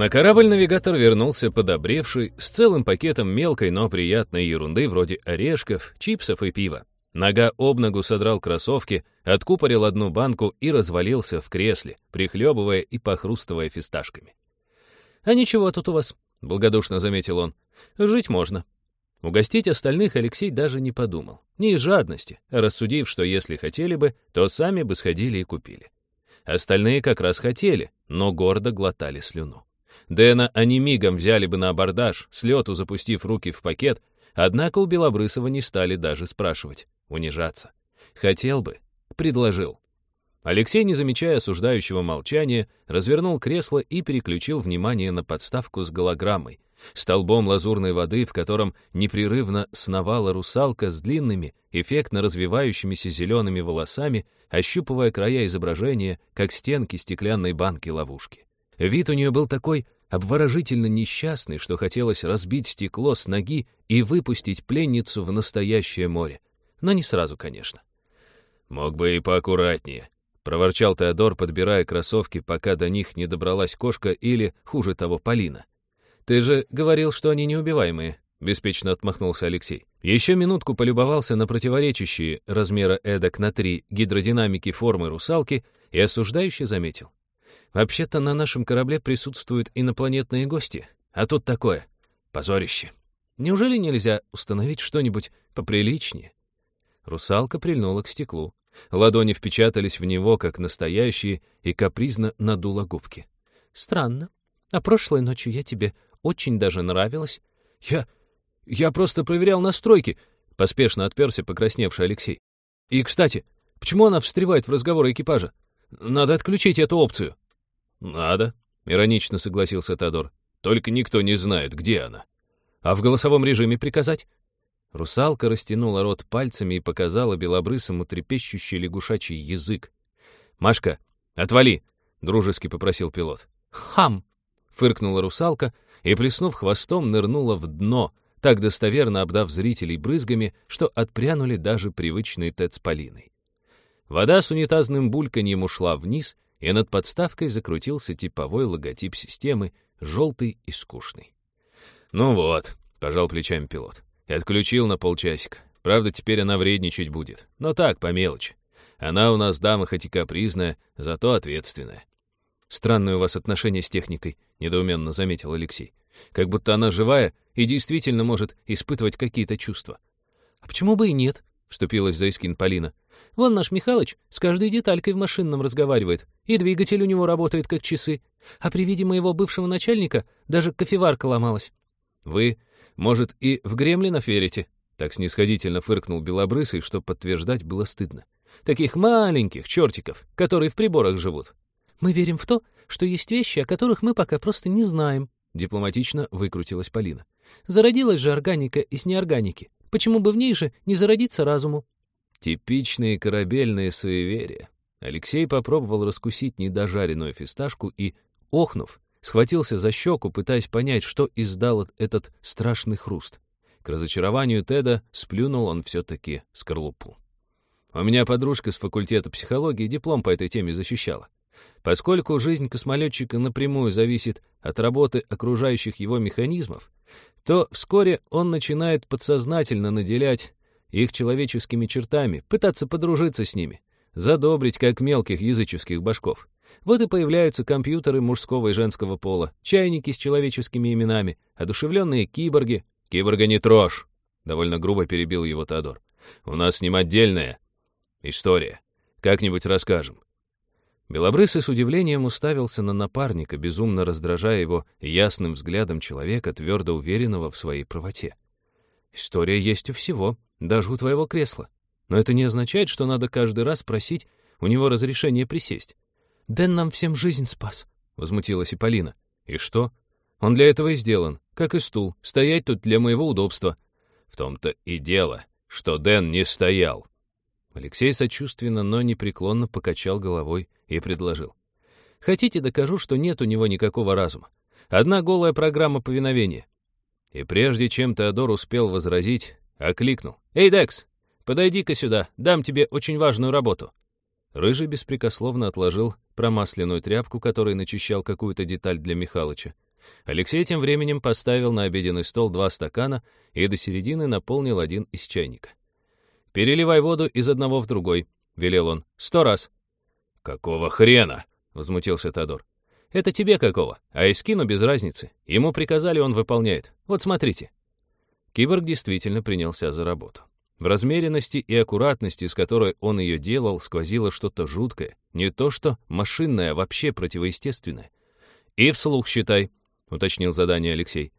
На корабль навигатор вернулся подобревший, с целым пакетом мелкой, но приятной ерунды вроде орешков, чипсов и пива. Нога об ногу содрал кроссовки, откупорил одну банку и развалился в кресле, прихлебывая и похрустывая фисташками. «А ничего тут у вас», — благодушно заметил он. «Жить можно». Угостить остальных Алексей даже не подумал. Не из жадности, а рассудив, что если хотели бы, то сами бы сходили и купили. Остальные как раз хотели, но гордо глотали слюну. Дэна они мигом взяли бы на абордаж, с лету запустив руки в пакет, однако у Белобрысова не стали даже спрашивать, унижаться. Хотел бы, предложил. Алексей, не замечая осуждающего молчания, развернул кресло и переключил внимание на подставку с голограммой, столбом лазурной воды, в котором непрерывно сновала русалка с длинными, эффектно развивающимися зелеными волосами, ощупывая края изображения, как стенки стеклянной банки-ловушки. Вид у нее был такой обворожительно несчастный, что хотелось разбить стекло с ноги и выпустить пленницу в настоящее море. Но не сразу, конечно. «Мог бы и поаккуратнее», — проворчал Теодор, подбирая кроссовки, пока до них не добралась кошка или, хуже того, Полина. «Ты же говорил, что они неубиваемые», — беспечно отмахнулся Алексей. Еще минутку полюбовался на противоречащие размера эдак на три гидродинамики формы русалки и осуждающе заметил. Вообще-то на нашем корабле присутствуют инопланетные гости, а тут такое. Позорище. Неужели нельзя установить что-нибудь поприличнее? Русалка прильнула к стеклу. Ладони впечатались в него, как настоящие, и капризно надула губки. «Странно. А прошлой ночью я тебе очень даже нравилась». «Я... я просто проверял настройки», — поспешно отперся покрасневший Алексей. «И, кстати, почему она встревает в разговор экипажа? Надо отключить эту опцию». «Надо», — иронично согласился Тодор. «Только никто не знает, где она». «А в голосовом режиме приказать?» Русалка растянула рот пальцами и показала белобрысому трепещущий лягушачий язык. «Машка, отвали!» — дружески попросил пилот. «Хам!» — фыркнула русалка и, плеснув хвостом, нырнула в дно, так достоверно обдав зрителей брызгами, что отпрянули даже привычный Тед с Полиной. Вода с унитазным бульканьем ушла вниз, и над подставкой закрутился типовой логотип системы, желтый и скучный. «Ну вот», — пожал плечами пилот, — и отключил на полчасика. Правда, теперь она вредничать будет, но так, по мелочи. Она у нас дама хоть и капризная, зато ответственная. «Странное у вас отношение с техникой», — недоуменно заметил Алексей. «Как будто она живая и действительно может испытывать какие-то чувства». «А почему бы и нет?» — вступилась за Искин Полина. Вон наш Михалыч с каждой деталькой в машинном разговаривает, и двигатель у него работает как часы. А при виде моего бывшего начальника даже кофеварка ломалась. Вы, может, и в гремлинов верите? Так снисходительно фыркнул Белобрысый, что подтверждать было стыдно. Таких маленьких чертиков, которые в приборах живут. Мы верим в то, что есть вещи, о которых мы пока просто не знаем, дипломатично выкрутилась Полина. Зародилась же органика из неорганики. Почему бы в ней же не зародиться разуму? Типичные корабельные суеверия. Алексей попробовал раскусить недожаренную фисташку и, охнув, схватился за щеку, пытаясь понять, что издал этот страшный хруст. К разочарованию Теда сплюнул он все-таки скорлупу. У меня подружка с факультета психологии диплом по этой теме защищала. Поскольку жизнь космолетчика напрямую зависит от работы окружающих его механизмов, то вскоре он начинает подсознательно наделять их человеческими чертами, пытаться подружиться с ними, задобрить, как мелких языческих башков. Вот и появляются компьютеры мужского и женского пола, чайники с человеческими именами, одушевленные киборги. «Киборга не трожь!» — довольно грубо перебил его Тодор. «У нас с ним отдельная история. Как-нибудь расскажем». Белобрысый с удивлением уставился на напарника, безумно раздражая его ясным взглядом человека, твердо уверенного в своей правоте. «История есть у всего», даже у твоего кресла. Но это не означает, что надо каждый раз просить у него разрешения присесть. «Дэн нам всем жизнь спас», — возмутилась и Полина. «И что? Он для этого и сделан, как и стул, стоять тут для моего удобства». «В том-то и дело, что Дэн не стоял». Алексей сочувственно, но непреклонно покачал головой и предложил. «Хотите, докажу, что нет у него никакого разума. Одна голая программа повиновения». И прежде чем Теодор успел возразить, Окликнул. «Эй, Декс, подойди-ка сюда, дам тебе очень важную работу». Рыжий беспрекословно отложил промасленную тряпку, которой начищал какую-то деталь для Михалыча. Алексей тем временем поставил на обеденный стол два стакана и до середины наполнил один из чайника. «Переливай воду из одного в другой», — велел он. «Сто раз». «Какого хрена?» — возмутился Тодор. «Это тебе какого, а Искину без разницы. Ему приказали, он выполняет. Вот смотрите». Киборг действительно принялся за работу. В размеренности и аккуратности, с которой он ее делал, сквозило что-то жуткое. Не то что машинное, а вообще противоестественное. «И вслух считай», — уточнил задание Алексей.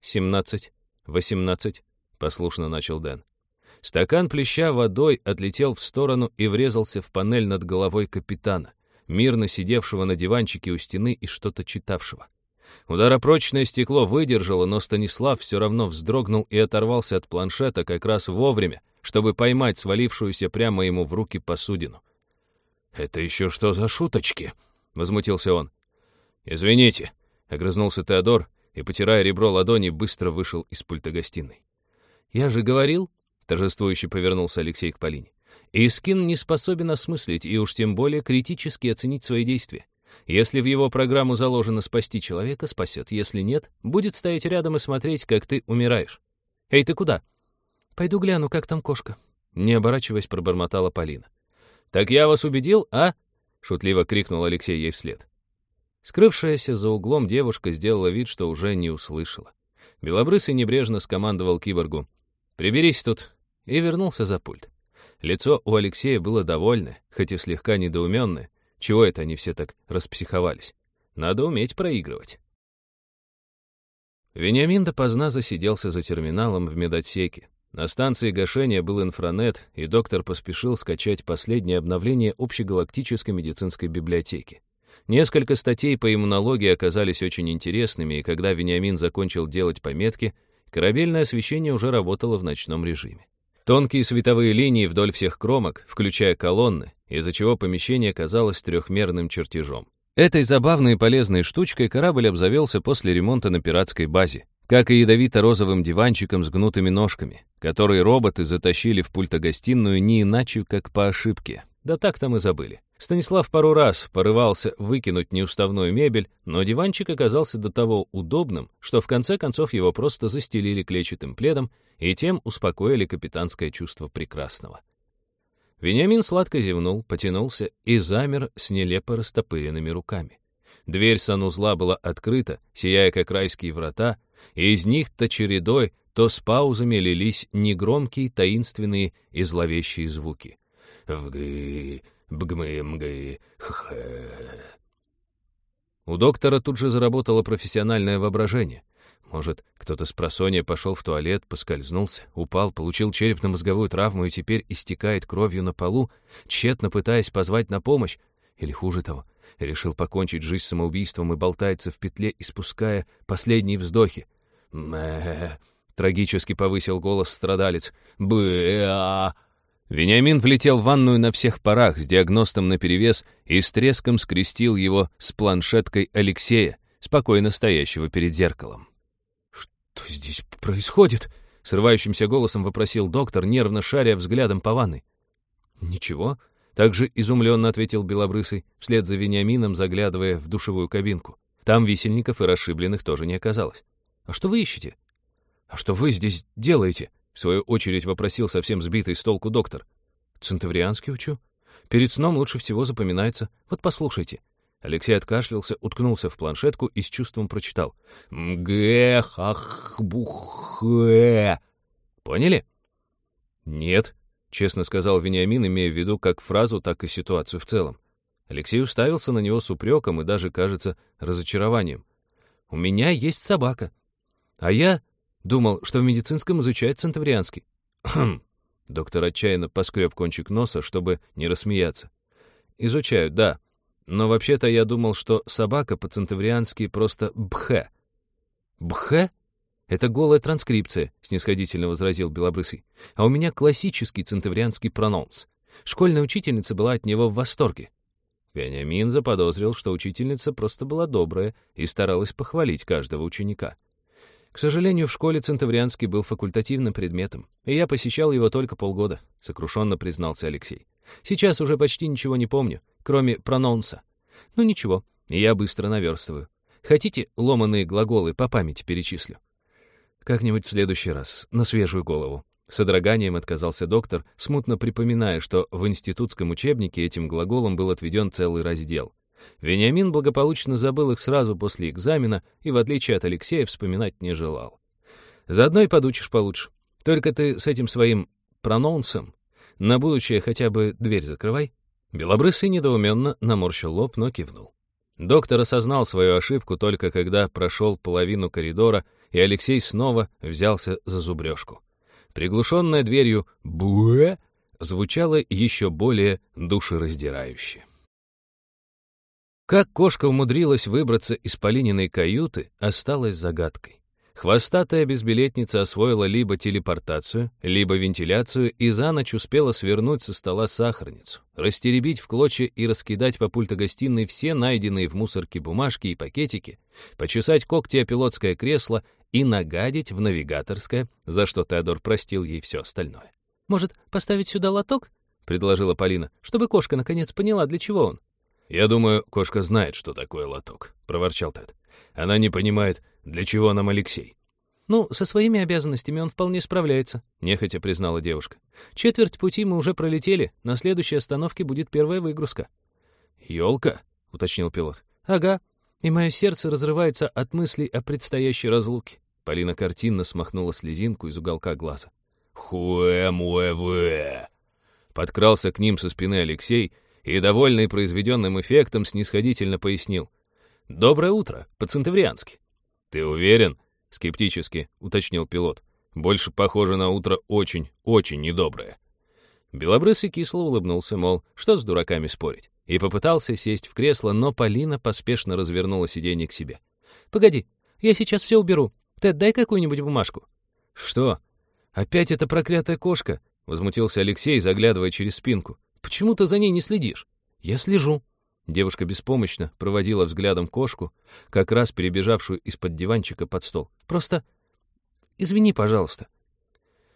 «Семнадцать, восемнадцать», — послушно начал Дэн. Стакан плеща водой отлетел в сторону и врезался в панель над головой капитана, мирно сидевшего на диванчике у стены и что-то читавшего. Ударопрочное стекло выдержало, но Станислав все равно вздрогнул и оторвался от планшета как раз вовремя, чтобы поймать свалившуюся прямо ему в руки посудину. «Это еще что за шуточки?» — возмутился он. «Извините», — огрызнулся Теодор и, потирая ребро ладони, быстро вышел из пульта гостиной. «Я же говорил», — торжествующе повернулся Алексей к Полине, «Искин не способен осмыслить и уж тем более критически оценить свои действия. Если в его программу заложено спасти человека, спасет. Если нет, будет стоять рядом и смотреть, как ты умираешь. «Эй, ты куда?» «Пойду гляну, как там кошка», — не оборачиваясь, пробормотала Полина. «Так я вас убедил, а?» — шутливо крикнул Алексей ей вслед. Скрывшаяся за углом девушка сделала вид, что уже не услышала. Белобрысый небрежно скомандовал киборгу. «Приберись тут!» и вернулся за пульт. Лицо у Алексея было довольное, хоть и слегка недоуменное, чего это они все так распсиховались? Надо уметь проигрывать. Вениамин допоздна засиделся за терминалом в медотсеке. На станции гашения был инфранет, и доктор поспешил скачать последнее обновление общегалактической медицинской библиотеки. Несколько статей по иммунологии оказались очень интересными, и когда Вениамин закончил делать пометки, корабельное освещение уже работало в ночном режиме. Тонкие световые линии вдоль всех кромок, включая колонны, из-за чего помещение казалось трехмерным чертежом. Этой забавной и полезной штучкой корабль обзавелся после ремонта на пиратской базе, как и ядовито-розовым диванчиком с гнутыми ножками, который роботы затащили в пультогостиную не иначе, как по ошибке. Да так там и забыли. Станислав пару раз порывался выкинуть неуставную мебель, но диванчик оказался до того удобным, что в конце концов его просто застелили клетчатым пледом и тем успокоили капитанское чувство прекрасного. Вениамин сладко зевнул, потянулся и замер с нелепо растопыренными руками. Дверь санузла была открыта, сияя как райские врата, и из них то чередой, то с паузами лились негромкие, таинственные и зловещие звуки. «Вгы, Бгмы-мгы, хэ. У доктора тут же заработало профессиональное воображение. Может, кто-то с просонья пошел в туалет, поскользнулся, упал, получил черепно-мозговую травму и теперь истекает кровью на полу, тщетно пытаясь позвать на помощь. Или хуже того, решил покончить жизнь самоубийством и болтается в петле, испуская последние вздохи. «Мэ...» — трагически повысил голос страдалец. «Бэ-а...» Вениамин влетел в ванную на всех парах с диагностом наперевес и с треском скрестил его с планшеткой Алексея, спокойно стоящего перед зеркалом. «Что здесь происходит?» — срывающимся голосом вопросил доктор, нервно шаря взглядом по ванной. «Ничего», — также изумленно ответил Белобрысый, вслед за Вениамином заглядывая в душевую кабинку. Там висельников и расшибленных тоже не оказалось. «А что вы ищете?» «А что вы здесь делаете?» В свою очередь вопросил совсем сбитый с толку доктор. «Центаврианский учу. Перед сном лучше всего запоминается. Вот послушайте». Алексей откашлялся, уткнулся в планшетку и с чувством прочитал. «Мгэх-ах-бух-э». «Поняли?» «Нет», — честно сказал Вениамин, имея в виду как фразу, так и ситуацию в целом. Алексей уставился на него с упреком и даже, кажется, разочарованием. «У меня есть собака. А я Думал, что в медицинском изучают центаврианский. Хм. Доктор отчаянно поскреб кончик носа, чтобы не рассмеяться. Изучают, да. Но вообще-то я думал, что собака по-центавриански просто бхэ. Бхэ? Это голая транскрипция, снисходительно возразил Белобрысый. А у меня классический центаврианский прононс. Школьная учительница была от него в восторге. Вениамин заподозрил, что учительница просто была добрая и старалась похвалить каждого ученика. К сожалению, в школе Центаврианский был факультативным предметом, и я посещал его только полгода, сокрушенно признался Алексей. Сейчас уже почти ничего не помню, кроме прононса. Ну ничего, я быстро наверстываю. Хотите, ломаные глаголы по памяти перечислю? Как-нибудь в следующий раз, на свежую голову. С содроганием отказался доктор, смутно припоминая, что в институтском учебнике этим глаголом был отведен целый раздел. Вениамин благополучно забыл их сразу после экзамена и, в отличие от Алексея, вспоминать не желал. Заодно и подучишь получше. Только ты с этим своим прононсом на будущее хотя бы дверь закрывай. Белобрысый недоуменно наморщил лоб, но кивнул. Доктор осознал свою ошибку только когда прошел половину коридора, и Алексей снова взялся за зубрежку. Приглушенная дверью «буэ» звучало еще более душераздирающе. Как кошка умудрилась выбраться из Полининой каюты, осталось загадкой. Хвостатая безбилетница освоила либо телепортацию, либо вентиляцию и за ночь успела свернуть со стола сахарницу, растеребить в клочья и раскидать по пульту гостиной все найденные в мусорке бумажки и пакетики, почесать когти о пилотское кресло и нагадить в навигаторское, за что Теодор простил ей все остальное. «Может, поставить сюда лоток?» — предложила Полина, чтобы кошка наконец поняла, для чего он. «Я думаю, кошка знает, что такое лоток», — проворчал Тед. «Она не понимает, для чего нам Алексей?» «Ну, со своими обязанностями он вполне справляется», — нехотя признала девушка. «Четверть пути мы уже пролетели, на следующей остановке будет первая выгрузка». «Елка?» — уточнил пилот. «Ага. И мое сердце разрывается от мыслей о предстоящей разлуке». Полина картинно смахнула слезинку из уголка глаза. «Хуэ-муэ-вуэ!» Подкрался к ним со спины Алексей и, довольный произведенным эффектом, снисходительно пояснил. «Доброе утро, по-центавриански». «Ты уверен?» — скептически уточнил пилот. «Больше похоже на утро очень, очень недоброе». Белобрысый кисло улыбнулся, мол, что с дураками спорить, и попытался сесть в кресло, но Полина поспешно развернула сиденье к себе. «Погоди, я сейчас все уберу. Тед, дай какую-нибудь бумажку». «Что? Опять эта проклятая кошка?» — возмутился Алексей, заглядывая через спинку. «Почему ты за ней не следишь?» «Я слежу», Девушка беспомощно проводила взглядом кошку, как раз перебежавшую из-под диванчика под стол. «Просто извини, пожалуйста».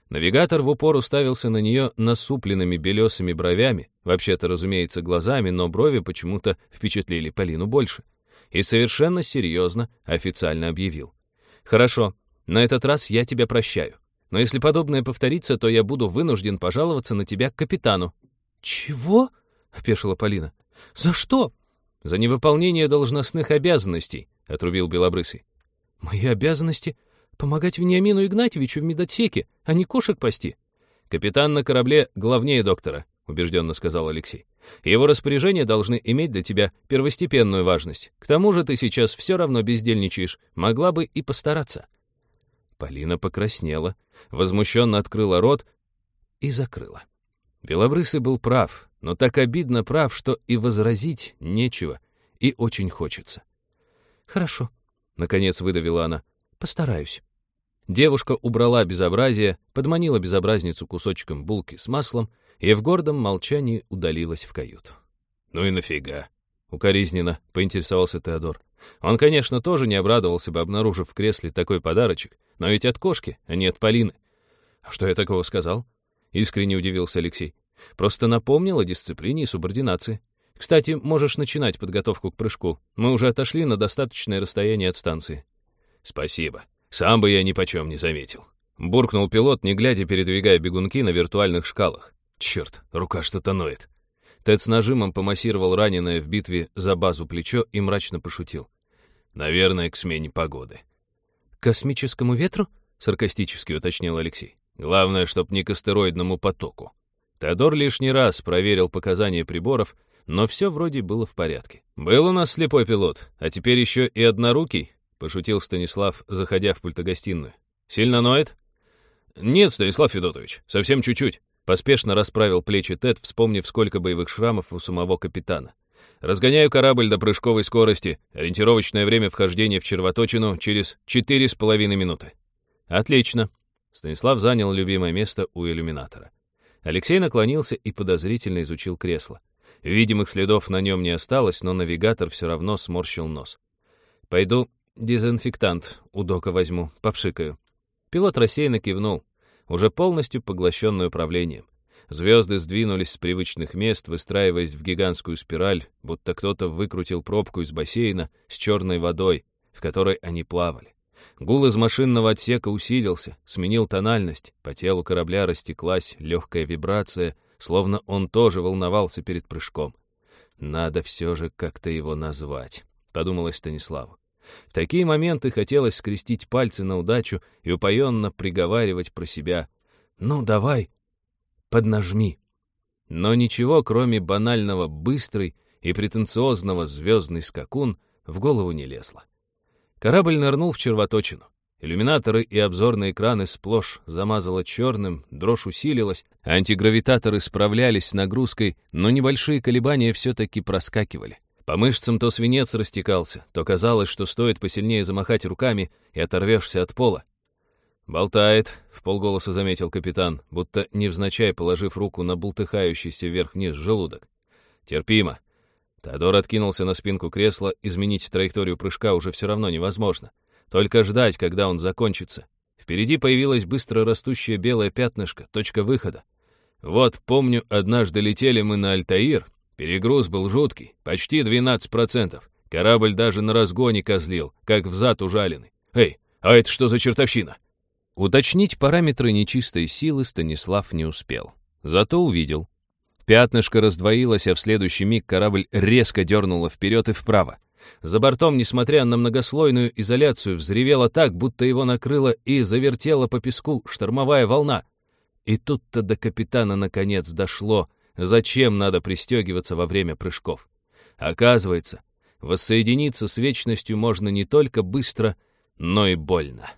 Навигатор в упор уставился на нее насупленными белесыми бровями, вообще-то, разумеется, глазами, но брови почему-то впечатлили Полину больше. И совершенно серьезно официально объявил. «Хорошо, на этот раз я тебя прощаю. Но если подобное повторится, то я буду вынужден пожаловаться на тебя капитану». «Чего?» — опешила Полина. «За что?» «За невыполнение должностных обязанностей», — отрубил Белобрысый. «Мои обязанности — помогать Вениамину Игнатьевичу в медотсеке, а не кошек пасти». «Капитан на корабле главнее доктора», — убежденно сказал Алексей. «Его распоряжения должны иметь для тебя первостепенную важность. К тому же ты сейчас все равно бездельничаешь, могла бы и постараться». Полина покраснела, возмущенно открыла рот и закрыла. Белобрысый был прав, но так обидно прав, что и возразить нечего, и очень хочется. «Хорошо», — наконец выдавила она, — «постараюсь». Девушка убрала безобразие, подманила безобразницу кусочком булки с маслом и в гордом молчании удалилась в каюту. «Ну и нафига?» — укоризненно поинтересовался Теодор. Он, конечно, тоже не обрадовался бы, обнаружив в кресле такой подарочек, но ведь от кошки, а не от Полины. «А что я такого сказал?» — искренне удивился Алексей. Просто напомнил о дисциплине и субординации. Кстати, можешь начинать подготовку к прыжку. Мы уже отошли на достаточное расстояние от станции. Спасибо. Сам бы я ни почем не заметил. Буркнул пилот, не глядя, передвигая бегунки на виртуальных шкалах. Черт, рука что-то ноет. Тед с нажимом помассировал раненое в битве за базу плечо и мрачно пошутил. Наверное, к смене погоды. «К космическому ветру?» — саркастически уточнил Алексей. «Главное, чтоб не к астероидному потоку». Теодор лишний раз проверил показания приборов, но все вроде было в порядке. «Был у нас слепой пилот, а теперь еще и однорукий», — пошутил Станислав, заходя в пультогостиную. «Сильно ноет?» «Нет, Станислав Федотович, совсем чуть-чуть», — поспешно расправил плечи Тед, вспомнив, сколько боевых шрамов у самого капитана. «Разгоняю корабль до прыжковой скорости. Ориентировочное время вхождения в червоточину через четыре с половиной минуты». «Отлично». Станислав занял любимое место у иллюминатора. Алексей наклонился и подозрительно изучил кресло. Видимых следов на нем не осталось, но навигатор все равно сморщил нос. «Пойду дезинфектант у дока возьму, попшикаю». Пилот рассеянно кивнул, уже полностью поглощенный управлением. Звезды сдвинулись с привычных мест, выстраиваясь в гигантскую спираль, будто кто-то выкрутил пробку из бассейна с черной водой, в которой они плавали. Гул из машинного отсека усилился, сменил тональность, по телу корабля растеклась легкая вибрация, словно он тоже волновался перед прыжком. «Надо все же как-то его назвать», — подумалось Станиславу. В такие моменты хотелось скрестить пальцы на удачу и упоенно приговаривать про себя. «Ну, давай, поднажми». Но ничего, кроме банального «быстрый» и претенциозного «звездный скакун» в голову не лезло. Корабль нырнул в червоточину. Иллюминаторы и обзорные экраны сплошь замазало черным, дрожь усилилась, антигравитаторы справлялись с нагрузкой, но небольшие колебания все-таки проскакивали. По мышцам то свинец растекался, то казалось, что стоит посильнее замахать руками и оторвешься от пола. «Болтает», — в полголоса заметил капитан, будто невзначай положив руку на бултыхающийся вверх-вниз желудок. «Терпимо». Теодор откинулся на спинку кресла, изменить траекторию прыжка уже все равно невозможно. Только ждать, когда он закончится. Впереди появилась быстро растущее белое пятнышко, точка выхода. Вот, помню, однажды летели мы на Альтаир, Перегруз был жуткий, почти 12%. Корабль даже на разгоне козлил, как взад ужаленный. Эй, а это что за чертовщина? Уточнить параметры нечистой силы Станислав не успел. Зато увидел. Пятнышко раздвоилось, а в следующий миг корабль резко дернуло вперед и вправо. За бортом, несмотря на многослойную изоляцию, взревело так, будто его накрыло и завертела по песку штормовая волна. И тут-то до капитана наконец дошло, Зачем надо пристегиваться во время прыжков? Оказывается, воссоединиться с вечностью можно не только быстро, но и больно.